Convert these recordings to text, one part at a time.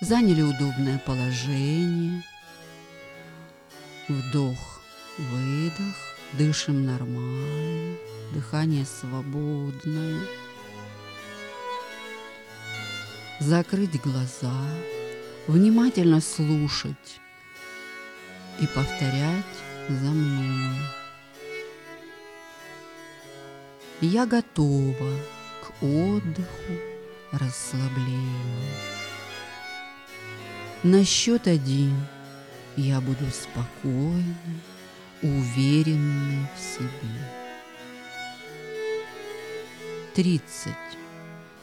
заняли удобное положение. Вдох, выдох, дышим нормально, дыхание свободное. Закрыть глаза, внимательно слушать и повторять за мной. Я готова к отдыху, расслаблению. На счет один я буду спокойной, уверенной в себе. Тридцать.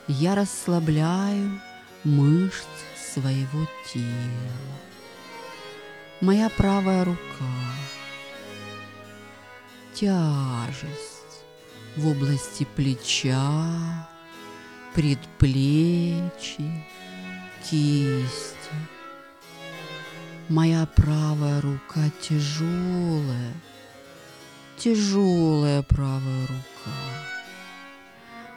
Я расслабляю мышцы своего тела. Моя правая рука. Тяжесть в области плеча, предплечья, кисти. Моя правая рука тяжелая, тяжелая правая рука.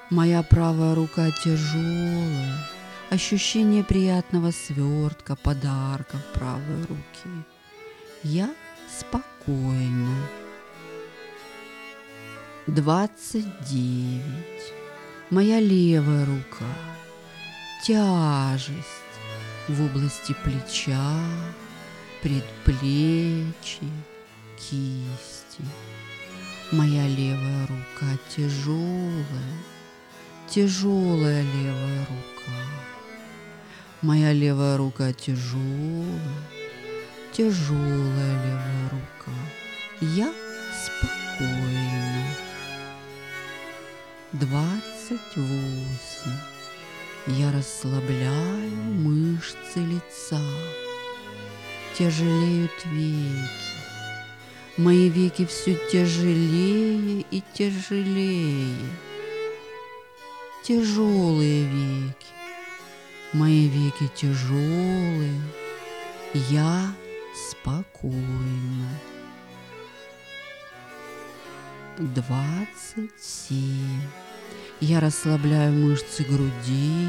Моя правая рука тяжелая, ощущение приятного свертка, подарка в правой руке. Я спокойна. Двадцать девять. Моя левая рука. Тяжесть в области плеча, предплечья, кисти. Моя левая рука тяжелая, тяжелая левая рука. Моя левая рука тяжелая, тяжелая левая рука. Я спокойна. Двадцать восемь. Я расслабляю мышцы лица тяжелеют веки. Мои веки все тяжелее и тяжелее. Тяжелые веки. Мои веки тяжелые. Я спокойна. Двадцать семь. Я расслабляю мышцы груди.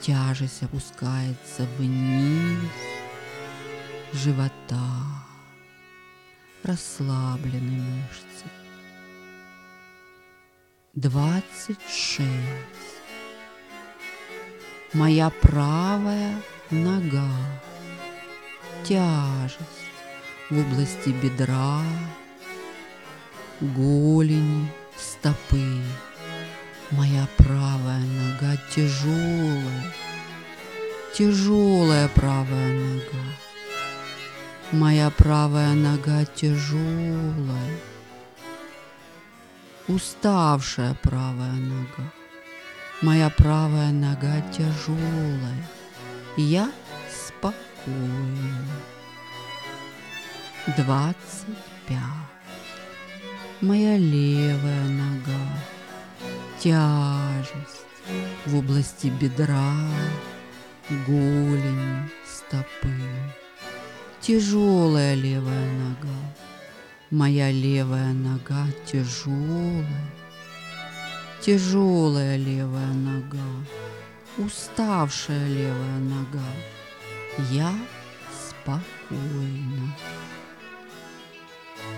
Тяжесть опускается вниз живота, расслаблены мышцы. Двадцать шесть. Моя правая нога. Тяжесть в области бедра, голени, стопы. Моя правая нога тяжелая, тяжелая правая нога. Моя правая нога тяжелая, уставшая правая нога. Моя правая нога тяжелая, я спокойна. Двадцать пять. Моя левая. Тяжесть в области бедра, голени, стопы тяжелая левая нога. Моя левая нога тяжелая, тяжелая левая нога, уставшая левая нога. Я спокойна.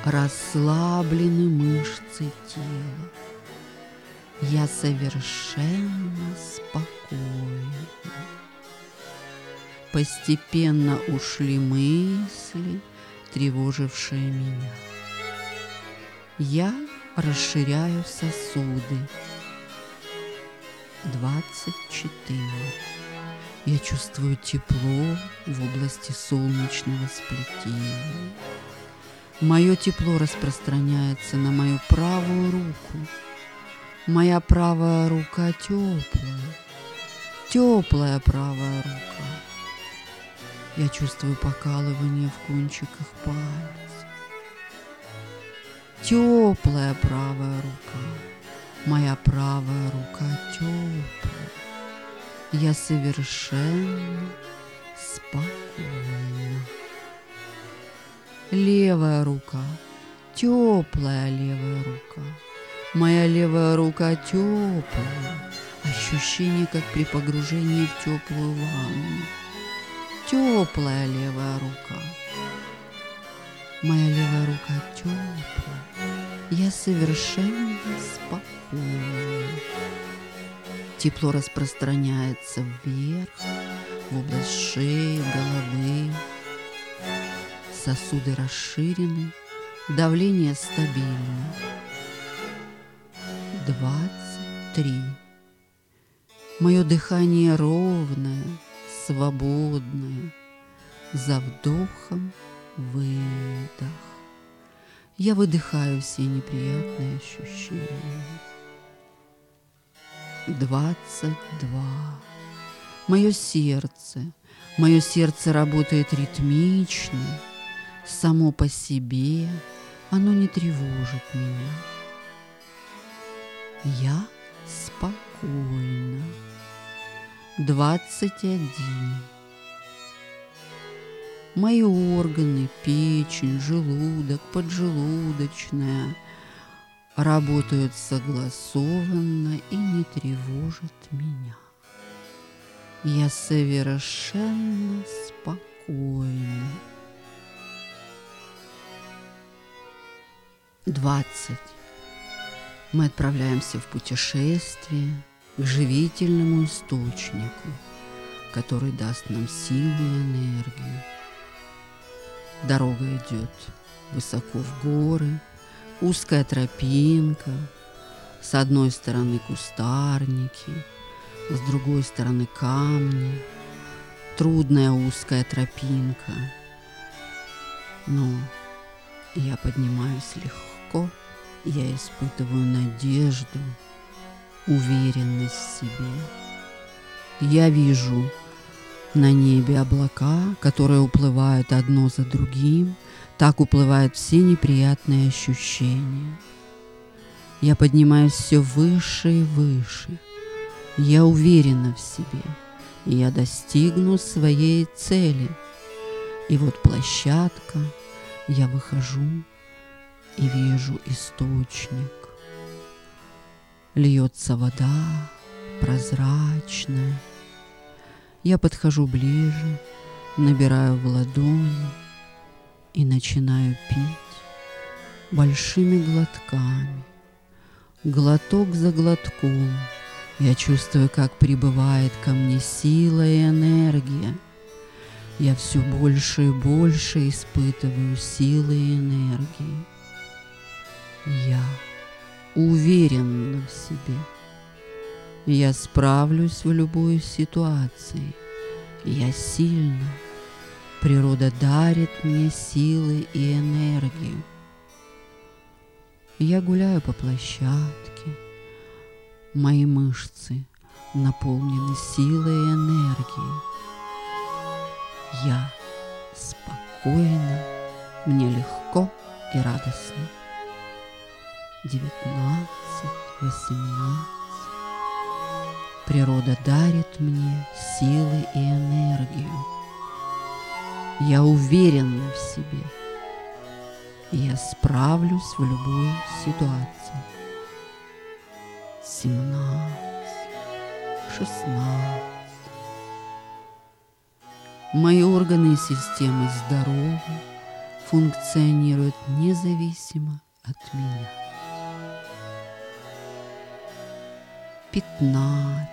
Расслаблены мышцы тела. Я совершенно спокойна. Постепенно ушли мысли, тревожившие меня. Я расширяю сосуды. 24. Я чувствую тепло в области солнечного сплетения. Мое тепло распространяется на мою правую руку. Моя правая рука теплая, теплая правая рука. Я чувствую покалывание в кончиках пальцев. Теплая правая рука. Моя правая рука теплая. Я совершенно спокойна. Левая рука. Теплая левая. Моя левая рука теплая. Ощущение, как при погружении в теплую ванну. Теплая левая рука. Моя левая рука теплая. Я совершенно спокойна. Тепло распространяется вверх, в область шеи, головы. Сосуды расширены, давление стабильно. Двадцать три. Мое дыхание ровное, свободное. За вдохом выдох. Я выдыхаю все неприятные ощущения. Двадцать два. Мое сердце, мое сердце работает ритмично, само по себе, оно не тревожит меня. Я спокойна. Двадцать один. Мои органы, печень, желудок, поджелудочная работают согласованно и не тревожат меня. Я совершенно спокойна. Двадцать. Мы отправляемся в путешествие к живительному источнику, который даст нам силу и энергию. Дорога идет высоко в горы, узкая тропинка, с одной стороны кустарники, с другой стороны камни, трудная узкая тропинка. Но я поднимаюсь легко, я испытываю надежду, уверенность в себе. Я вижу на небе облака, которые уплывают одно за другим, так уплывают все неприятные ощущения. Я поднимаюсь все выше и выше. Я уверена в себе. Я достигну своей цели. И вот площадка, я выхожу и вижу источник. Льется вода, прозрачная, я подхожу ближе, набираю в ладони и начинаю пить большими глотками. Глоток за глотком я чувствую, как прибывает ко мне сила и энергия. Я все больше и больше испытываю силы и энергии. Я уверен в себе. Я справлюсь в любой ситуации. Я сильна. Природа дарит мне силы и энергию. Я гуляю по площадке. Мои мышцы наполнены силой и энергией. Я спокойна, мне легко и радостно. Девятнадцать, восемнадцать. Природа дарит мне силы и энергию. Я уверена в себе. Я справлюсь в любой ситуации. Семнадцать, шестнадцать. Мои органы и системы здоровы, функционируют независимо от меня. Пятнадцать.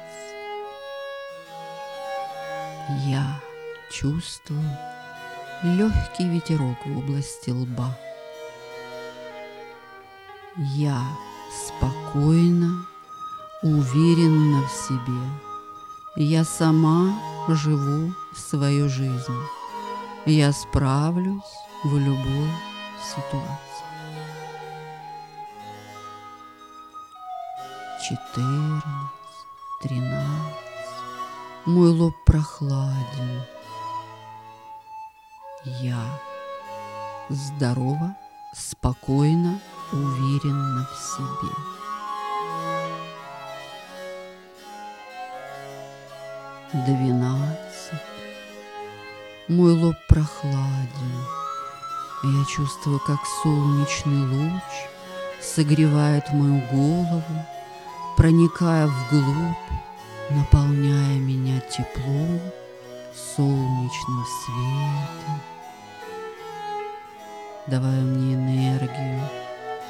Я чувствую легкий ветерок в области лба. Я спокойно, уверенно в себе. Я сама живу свою жизнь. Я справлюсь в любой ситуации. Четырнадцать, тринадцать. Мой лоб прохладен. Я здорова, спокойно, уверенно в себе. Двенадцать. Мой лоб прохладен. Я чувствую, как солнечный луч согревает мою голову проникая вглубь, наполняя меня теплом, солнечным светом, давая мне энергию.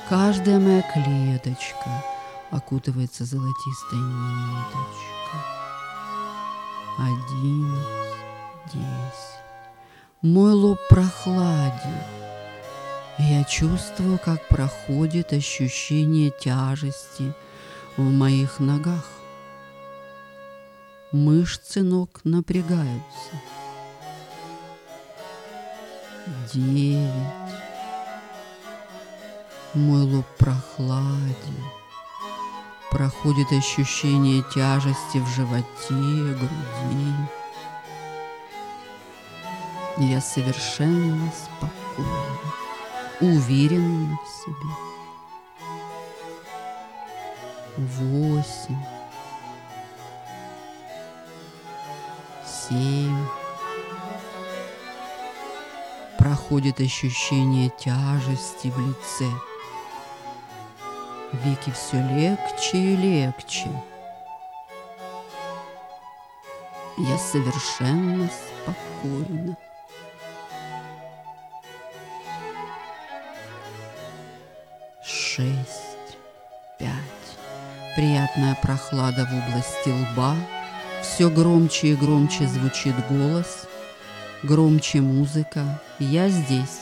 Каждая моя клеточка окутывается золотистой ниточкой. Одиннадцать, десять. Мой лоб прохладен. И я чувствую, как проходит ощущение тяжести в моих ногах. Мышцы ног напрягаются. Девять. Мой лоб прохладен. Проходит ощущение тяжести в животе, груди. Я совершенно спокойна, уверена в себе. Восемь. Семь. Проходит ощущение тяжести в лице. Веки все легче и легче. Я совершенно спокойна. Шесть. Приятная прохлада в области лба. Все громче и громче звучит голос. Громче музыка. Я здесь.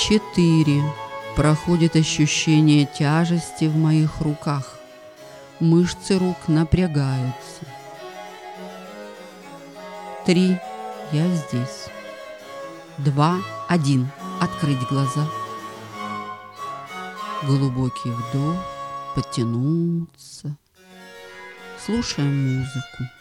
Четыре. Проходит ощущение тяжести в моих руках. Мышцы рук напрягаются. Три. Я здесь. Два. Один. Открыть глаза. Глубокий вдох. Потянуться. Слушаем музыку.